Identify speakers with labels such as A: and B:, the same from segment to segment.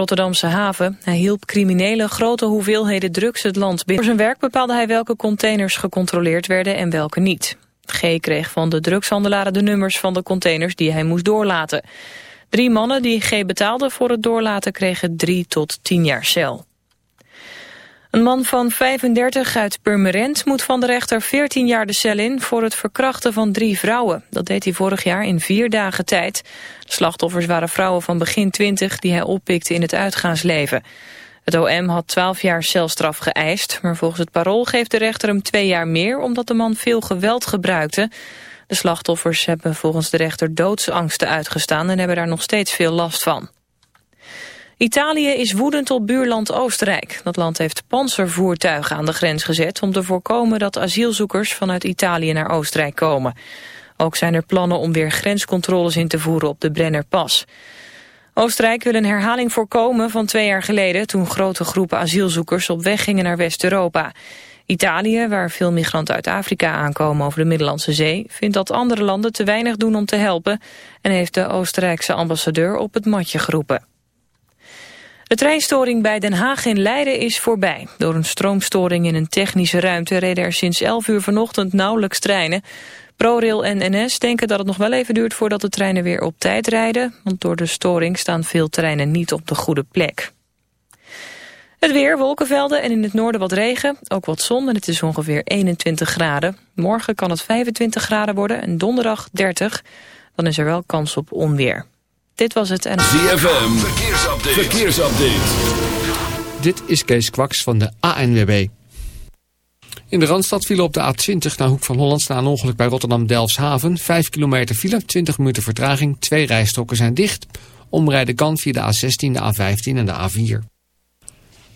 A: Rotterdamse haven. Hij hielp criminelen grote hoeveelheden drugs het land binnen. Voor zijn werk bepaalde hij welke containers gecontroleerd werden en welke niet. G kreeg van de drugshandelaren de nummers van de containers die hij moest doorlaten. Drie mannen die G betaalden voor het doorlaten kregen drie tot tien jaar cel. Een man van 35 uit Purmerend moet van de rechter 14 jaar de cel in voor het verkrachten van drie vrouwen. Dat deed hij vorig jaar in vier dagen tijd. De slachtoffers waren vrouwen van begin 20 die hij oppikte in het uitgaansleven. Het OM had 12 jaar celstraf geëist, maar volgens het parool geeft de rechter hem twee jaar meer omdat de man veel geweld gebruikte. De slachtoffers hebben volgens de rechter doodsangsten uitgestaan en hebben daar nog steeds veel last van. Italië is woedend op buurland Oostenrijk. Dat land heeft panzervoertuigen aan de grens gezet... om te voorkomen dat asielzoekers vanuit Italië naar Oostenrijk komen. Ook zijn er plannen om weer grenscontroles in te voeren op de Brennerpas. Oostenrijk wil een herhaling voorkomen van twee jaar geleden... toen grote groepen asielzoekers op weg gingen naar West-Europa. Italië, waar veel migranten uit Afrika aankomen over de Middellandse Zee... vindt dat andere landen te weinig doen om te helpen... en heeft de Oostenrijkse ambassadeur op het matje geroepen. De treinstoring bij Den Haag in Leiden is voorbij. Door een stroomstoring in een technische ruimte reden er sinds 11 uur vanochtend nauwelijks treinen. ProRail en NS denken dat het nog wel even duurt voordat de treinen weer op tijd rijden. Want door de storing staan veel treinen niet op de goede plek. Het weer, wolkenvelden en in het noorden wat regen. Ook wat zon en het is ongeveer 21 graden. Morgen kan het 25 graden worden en donderdag 30. Dan is er wel kans op onweer. Dit was het en...
B: ZFM, verkeersupdate. verkeersupdate.
C: Dit is Kees Kwaks van de ANWB. In de Randstad vielen op de A20 naar Hoek van Holland... na een ongeluk bij Rotterdam-Delfshaven. 5 kilometer file, 20 minuten vertraging. Twee rijstroken zijn dicht. Omrijden kan via de A16, de A15 en de A4.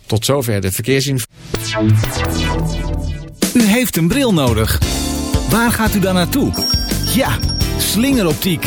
C: Tot zover de verkeersinformatie.
D: U heeft een bril nodig. Waar gaat u dan naartoe? Ja, slingeroptiek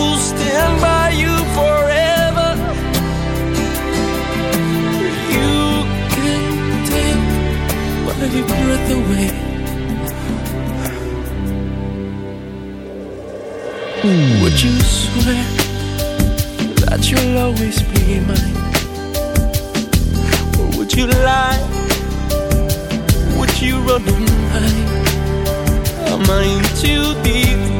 E: will stand by you forever. You can take my breath away. Would you swear that you'll always be mine? Or would you lie? Would you run and hide? Am I in too deep?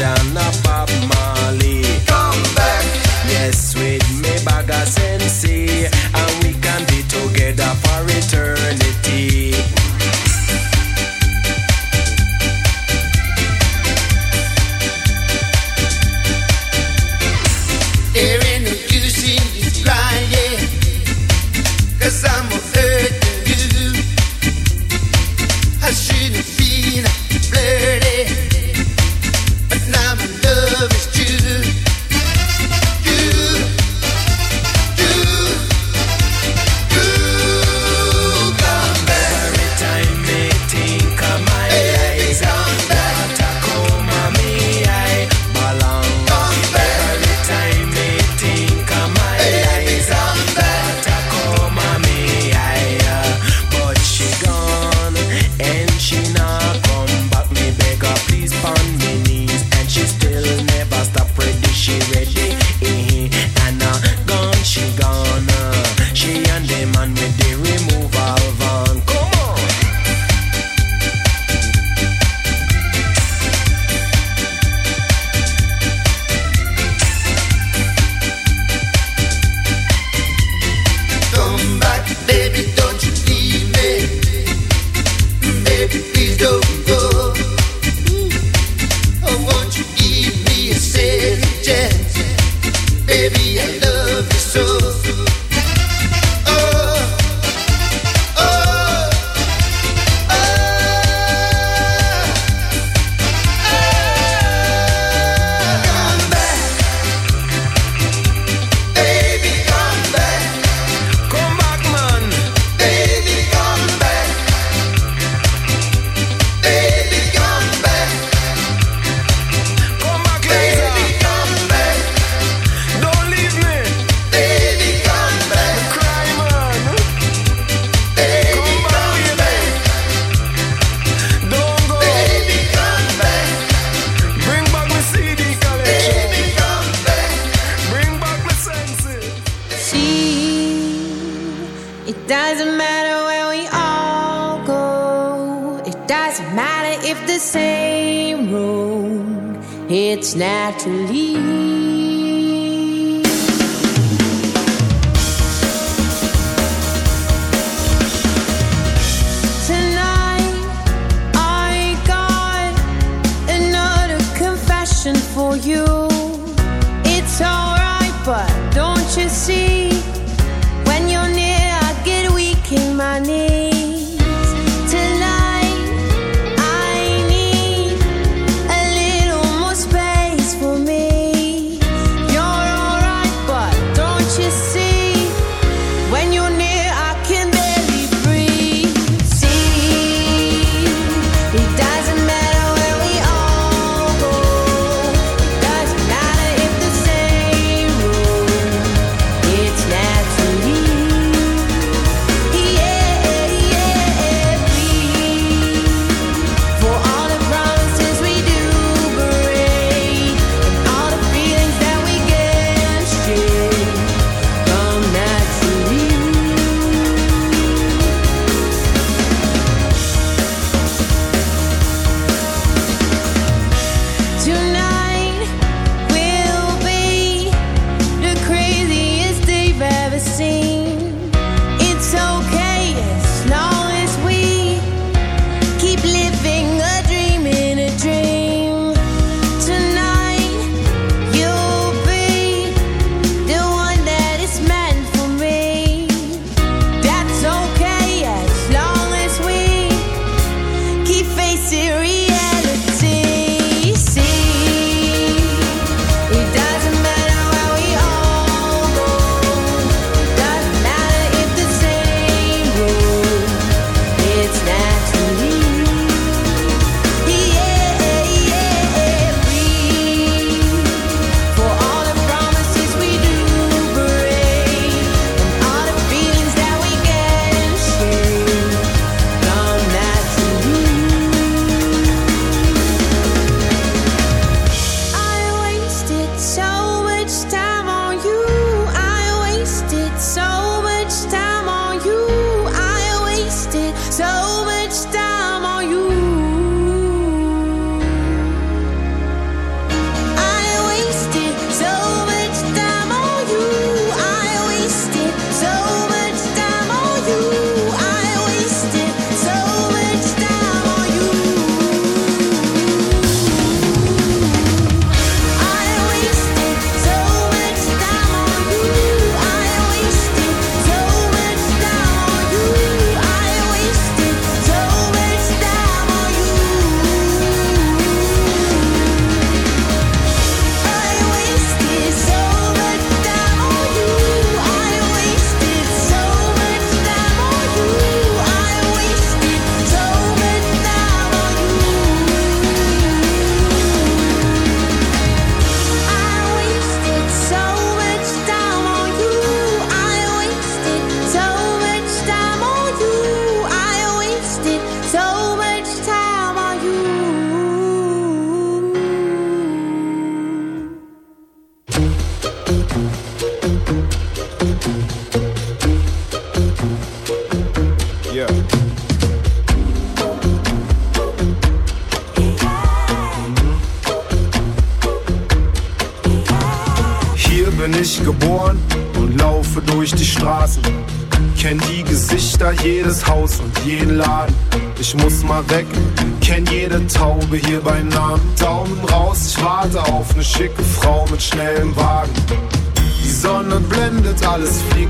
F: Collection of Bob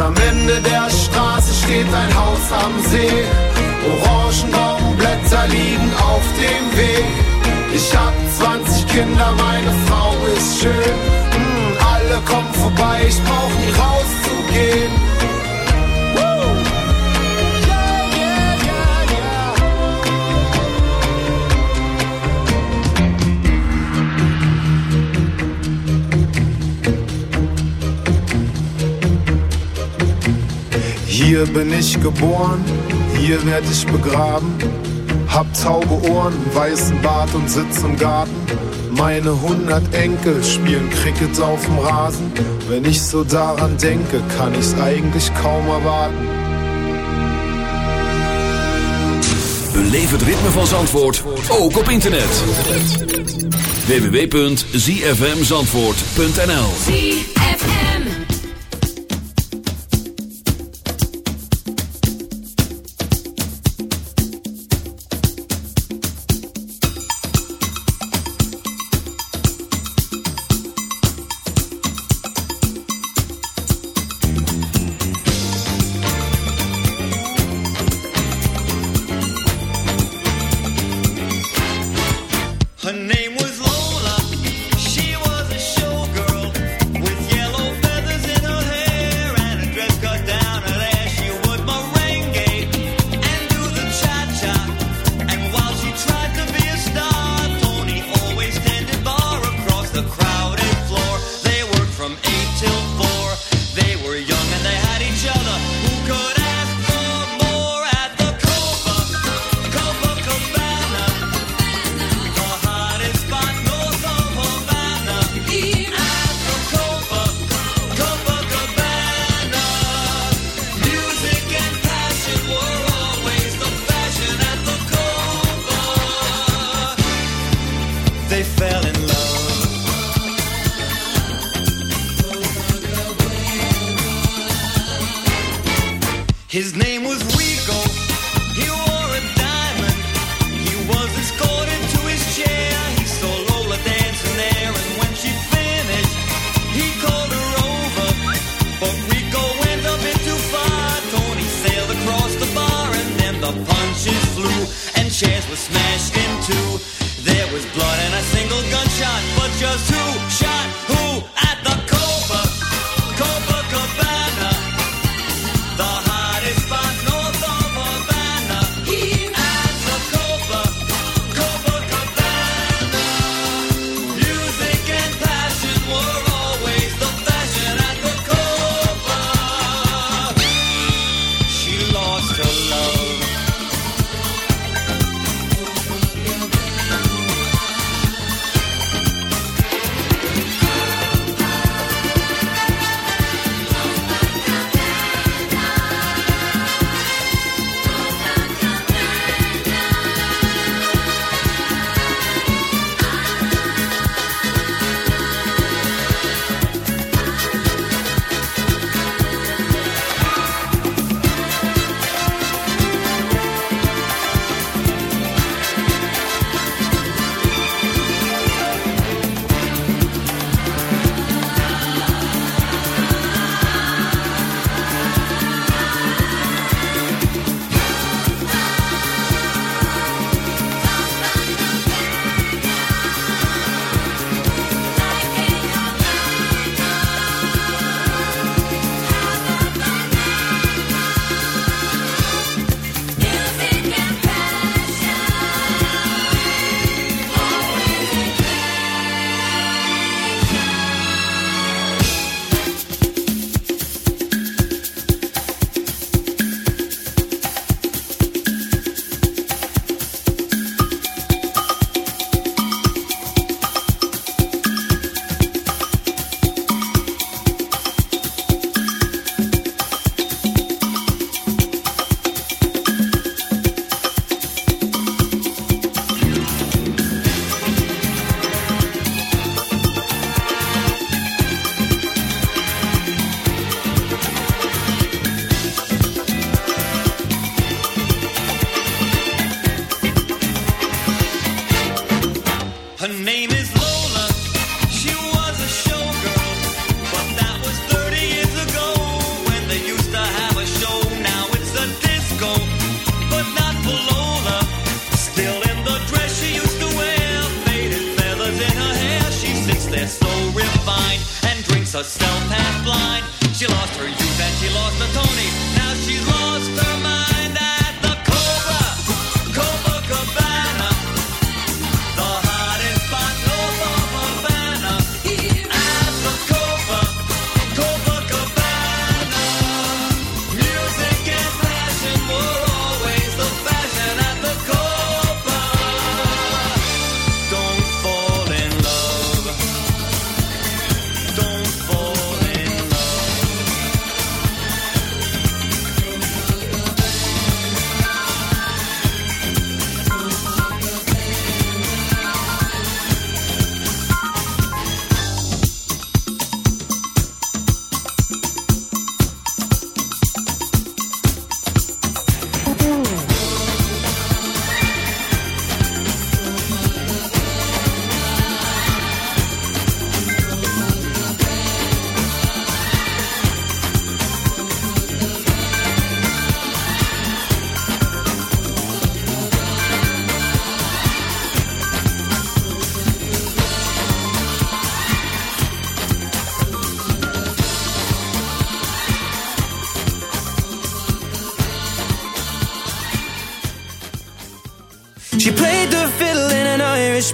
G: Am Ende der Straße steht ein Haus am See. Orangenbaumblätter liegen auf dem Weg. Ich hab 20 Kinder, meine Frau ist schön. Mm, alle kommen vorbei, ich brauch nie rauszugehen. Hier bin ich geboren, hier werd ich begraben. Hab taube Ohren, weißen Bart und sitz im Garten. Meine hundert Enkel spielen Cricket auf dem Rasen. Wenn ich so daran denke, kann ich's eigentlich kaum erwarten.
B: Beleef het ritme van Zandvoort, ook op internet. www.zfmzandvoort.nl
H: Was smashed in two. There was blood and a single gunshot, but just who shot